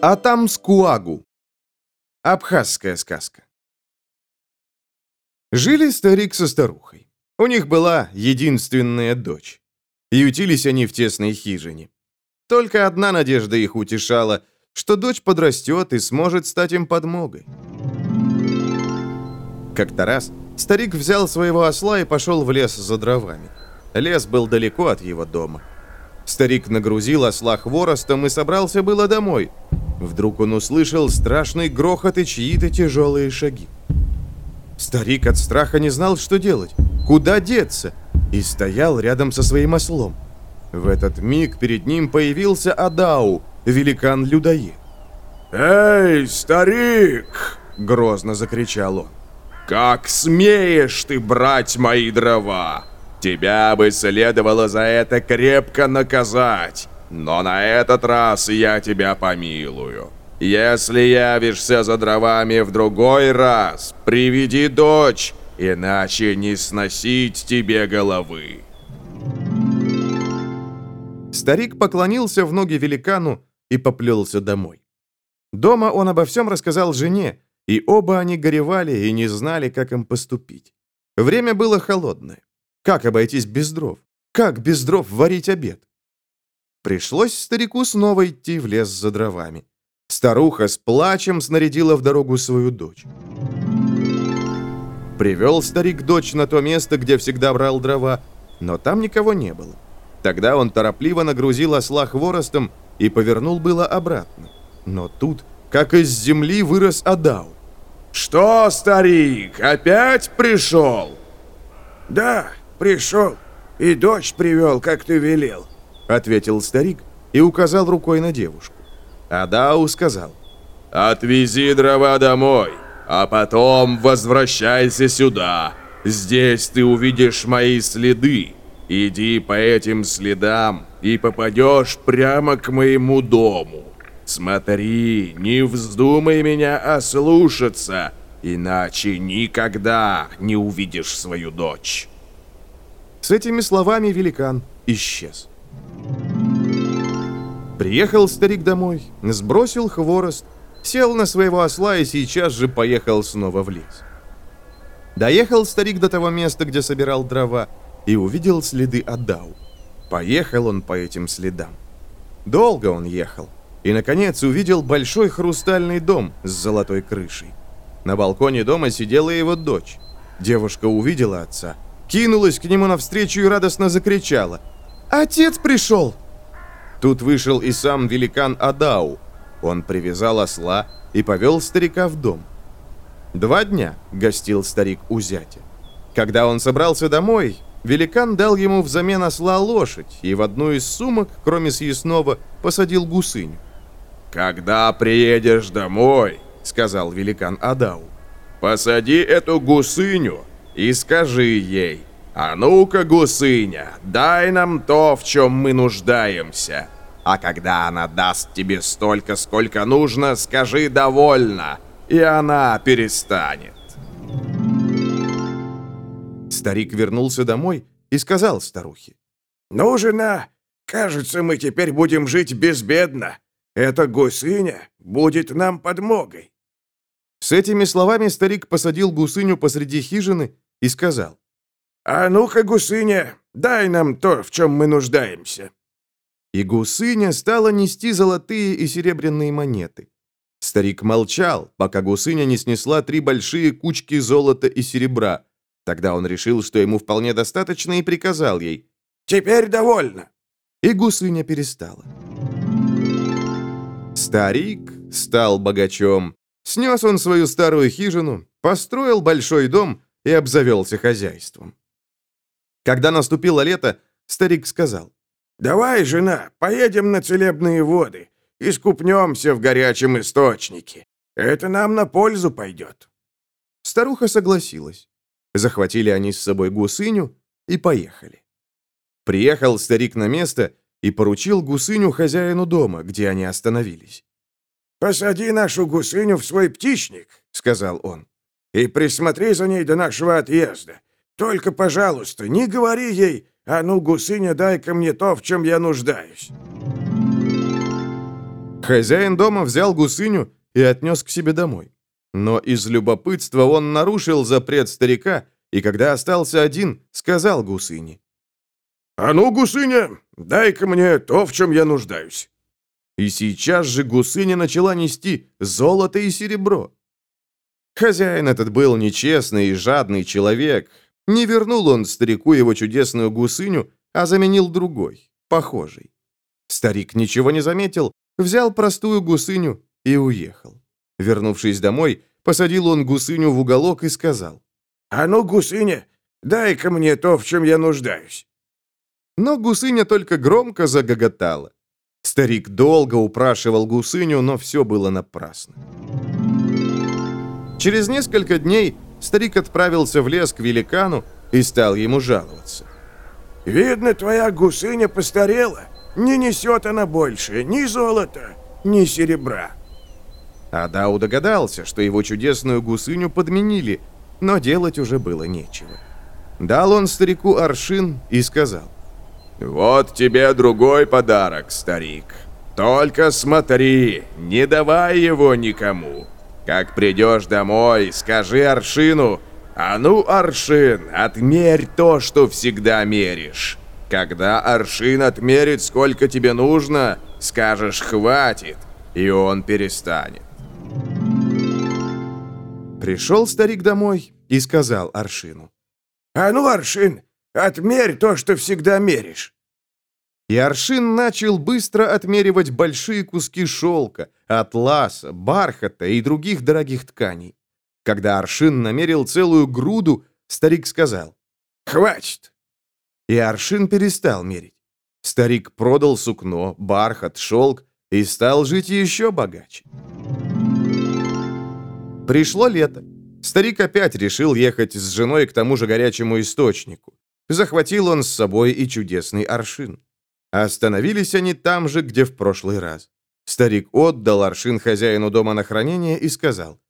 А там Скуагу. Абхазская сказка. Жили старик со старухой. У них была единственная дочь. Ютились они в тесной хижине. Только одна надежда их утешала, что дочь подрастет и сможет стать им подмогой. Как-то раз старик взял своего осла и пошел в лес за дровами. Лес был далеко от его дома. Старик нагрузил осла хворостом и собрался было домой. Вдруг он услышал страшный грохот и чьи-то тяжелые шаги. Старик от страха не знал, что делать, куда деться, и стоял рядом со своим ослом. В этот миг перед ним появился Адау, великан-людоед. «Эй, старик!» — грозно закричал он. «Как смеешь ты брать мои дрова? Тебя бы следовало за это крепко наказать, но на этот раз я тебя помилую. Если явишься за дровами в другой раз, приведи дочь, иначе не сносить тебе головы». Старик поклонился в ноги великану и поплелся домой. Дома он обо всем рассказал жене, и оба они горевали и не знали, как им поступить. Время было холодное. Как обойтись без дров? Как без дров варить обед? Пришлось старику снова идти в лес за дровами. Старуха с плачем снарядила в дорогу свою дочь. Привел старик дочь на то место, где всегда брал дрова, но там никого не было. Тогда он торопливо нагрузил осла хворостом и повернул было обратно. Но тут, как из земли, вырос Адау. «Что, старик, опять пришел?» «Да, пришел, и дочь привел, как ты велел», — ответил старик и указал рукой на девушку. Адау сказал, «Отвези дрова домой, а потом возвращайся сюда. Здесь ты увидишь мои следы. Иди по этим следам и попадешь прямо к моему дому. Смотри, не вздумай меня ослушаться, иначе никогда не увидишь свою дочь». С этими словами великан исчез. Приехал старик домой, сбросил хворост, сел на своего осла и сейчас же поехал снова в лес. Доехал старик до того места, где собирал дрова, и увидел следы Адау. Поехал он по этим следам. Долго он ехал, и, наконец, увидел большой хрустальный дом с золотой крышей. На балконе дома сидела его дочь. Девушка увидела отца, кинулась к нему навстречу и радостно закричала. «Отец пришел!» Тут вышел и сам великан Адау. Он привязал осла и повел старика в дом. Два дня гостил старик у зятя. Когда он собрался домой, великан дал ему взамен осла лошадь и в одну из сумок, кроме съестного, посадил гусыню. «Когда приедешь домой, — сказал великан Адау, — посади эту гусыню и скажи ей, «А ну-ка, гусыня, дай нам то, в чем мы нуждаемся». А когда она даст тебе столько, сколько нужно, скажи «довольно», и она перестанет. Старик вернулся домой и сказал старухе. «Ну, жена, кажется, мы теперь будем жить безбедно. Эта гусыня будет нам подмогой». С этими словами старик посадил гусыню посреди хижины и сказал. «А ну-ка, гусыня, дай нам то, в чем мы нуждаемся». И гусыня стала нести золотые и серебряные монеты. Старик молчал, пока гусыня не снесла три большие кучки золота и серебра. Тогда он решил, что ему вполне достаточно, и приказал ей «Теперь довольно». И гусыня перестала. Старик стал богачом. Снес он свою старую хижину, построил большой дом и обзавелся хозяйством. Когда наступило лето, старик сказал, «Давай, жена, поедем на целебные воды, искупнемся в горячем источнике. Это нам на пользу пойдет». Старуха согласилась. Захватили они с собой гусыню и поехали. Приехал старик на место и поручил гусыню хозяину дома, где они остановились. «Посади нашу гусыню в свой птичник», — сказал он, «и присмотри за ней до нашего отъезда. Только, пожалуйста, не говори ей, а ну, гусыня, дай-ка мне то, в чем я нуждаюсь». Хозяин дома взял гусыню и отнес к себе домой. Но из любопытства он нарушил запрет старика, и когда остался один, сказал гусыне. «А ну, гусыня, дай-ка мне то, в чем я нуждаюсь». И сейчас же гусыня начала нести золото и серебро. Хозяин этот был нечестный и жадный человек. Не вернул он старику его чудесную гусыню, а заменил другой, похожий. Старик ничего не заметил, взял простую гусыню и уехал. Вернувшись домой, посадил он гусыню в уголок и сказал. «А ну, гусыня, дай-ка мне то, в чем я нуждаюсь». Но гусыня только громко загоготала. Старик долго упрашивал гусыню, но все было напрасно. Через несколько дней старик отправился в лес к великану и стал ему жаловаться. «Видно, твоя гусыня постарела. Не несет она больше ни золота, ни серебра». Адау догадался, что его чудесную гусыню подменили, но делать уже было нечего. Дал он старику аршин и сказал. «Вот тебе другой подарок, старик. Только смотри, не давай его никому. Как придешь домой, скажи Аршину, «А ну, Аршин, отмерь то, что всегда меришь». Когда Аршин отмерит, сколько тебе нужно, скажешь «хватит», и он перестанет. Пришел старик домой и сказал Аршину. «А ну, Аршин, отмерь то, что всегда меришь». И Аршин начал быстро отмеривать большие куски шелка, атласа, бархата и других дорогих тканей. Когда Аршин намерил целую груду, старик сказал «Хватит!» И Аршин перестал мерить. Старик продал сукно, бархат, шелк и стал жить еще богаче. Пришло лето. Старик опять решил ехать с женой к тому же горячему источнику. Захватил он с собой и чудесный аршин. Остановились они там же, где в прошлый раз. Старик отдал аршин хозяину дома на хранение и сказал,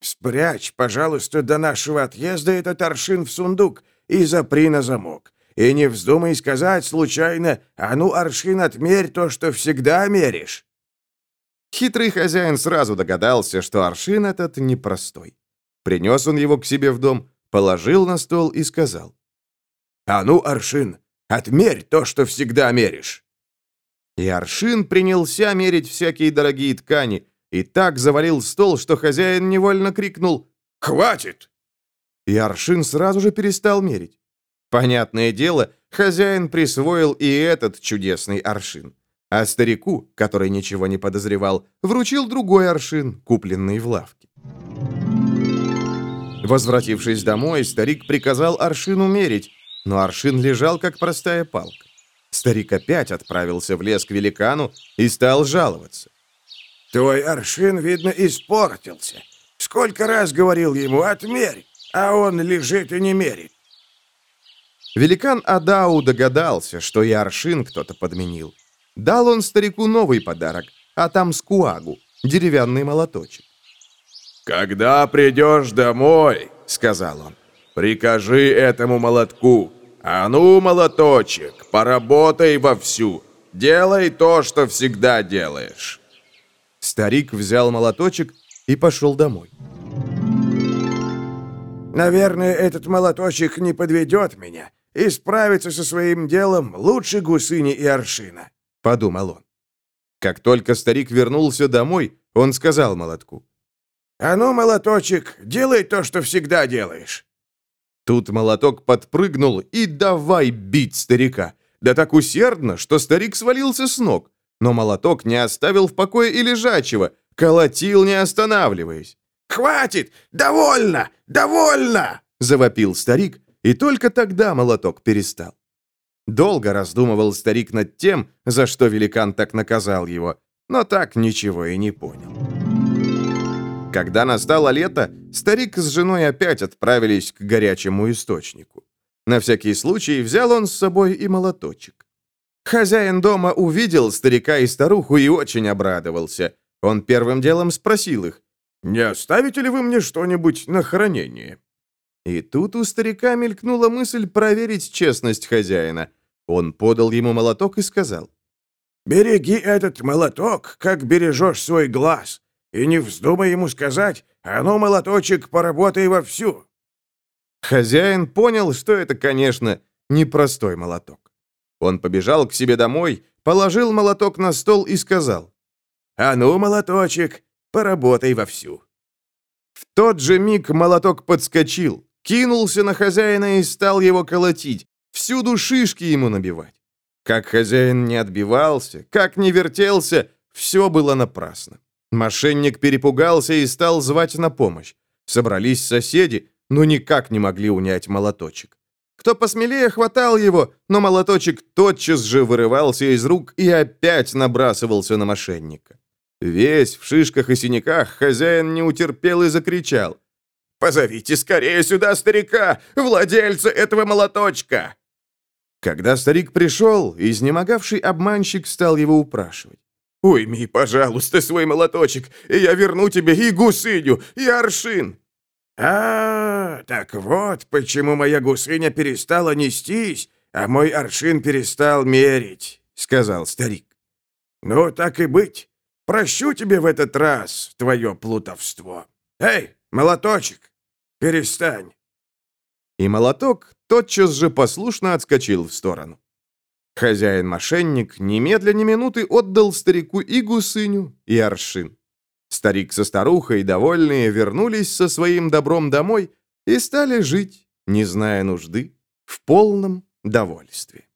«Спрячь, пожалуйста, до нашего отъезда этот аршин в сундук и запри на замок. И не вздумай сказать случайно, а ну, аршин, отмерь то, что всегда меришь». Хитрый хозяин сразу догадался, что аршин этот непростой. Принес он его к себе в дом, положил на стол и сказал. «А ну, аршин, отмерь то, что всегда меришь». И аршин принялся мерить всякие дорогие ткани, и так завалил стол, что хозяин невольно крикнул «Хватит!». И аршин сразу же перестал мерить. Понятное дело, хозяин присвоил и этот чудесный аршин. А старику, который ничего не подозревал, вручил другой аршин, купленный в лавке. Возвратившись домой, старик приказал аршину мерить, но аршин лежал, как простая палка. Старик опять отправился в лес к великану и стал жаловаться. «Твой аршин, видно, испортился. Сколько раз говорил ему «отмерь», а он лежит и не мерит». Великан Адау догадался, что и аршин кто-то подменил. Дал он старику новый подарок, а там скуагу, деревянный молоточек. «Когда придешь домой, — сказал он, — прикажи этому молотку, а ну, молоточек, поработай вовсю, делай то, что всегда делаешь». Старик взял молоточек и пошел домой. «Наверное, этот молоточек не подведет меня и справится со своим делом лучше гусыни и аршина», — подумал он. Как только старик вернулся домой, он сказал молотку. «А ну, молоточек, делай то, что всегда делаешь». Тут молоток подпрыгнул и давай бить старика. Да так усердно, что старик свалился с ног. Но молоток не оставил в покое и лежачего, колотил, не останавливаясь. «Хватит! Довольно! Довольно!» — завопил старик, и только тогда молоток перестал. Долго раздумывал старик над тем, за что великан так наказал его, но так ничего и не понял. Когда настало лето, старик с женой опять отправились к горячему источнику. На всякий случай взял он с собой и молоточек. Хозяин дома увидел старика и старуху и очень обрадовался. Он первым делом спросил их, «Не оставите ли вы мне что-нибудь на хранение?» И тут у старика мелькнула мысль проверить честность хозяина. Он подал ему молоток и сказал, береги этот молоток, как бережешь свой глаз, и не вздумай ему сказать, а ну, молоточек, поработай вовсю». Хозяин понял, что это, конечно, непростой молоток. Он побежал к себе домой, положил молоток на стол и сказал, «А ну, молоточек, поработай вовсю». В тот же миг молоток подскочил, кинулся на хозяина и стал его колотить, всюду шишки ему набивать. Как хозяин не отбивался, как не вертелся, все было напрасно. Мошенник перепугался и стал звать на помощь. Собрались соседи, но никак не могли унять молоточек. Кто посмелее хватал его, но молоточек тотчас же вырывался из рук и опять набрасывался на мошенника. Весь в шишках и синяках хозяин не утерпел и закричал. «Позовите скорее сюда старика, владельца этого молоточка!» Когда старик пришел, изнемогавший обманщик стал его упрашивать. «Уйми, пожалуйста, свой молоточек, и я верну тебе и гусыню, и аршин!» «А, так вот почему моя гусыня перестала нестись, а мой аршин перестал мерить», — сказал старик. «Ну, так и быть. Прощу тебе в этот раз твое плутовство. Эй, молоточек, перестань!» И молоток тотчас же послушно отскочил в сторону. Хозяин-мошенник немедля ни минуты отдал старику и гусыню, и аршин. Старик со старухой, довольные, вернулись со своим добром домой и стали жить, не зная нужды, в полном довольстве.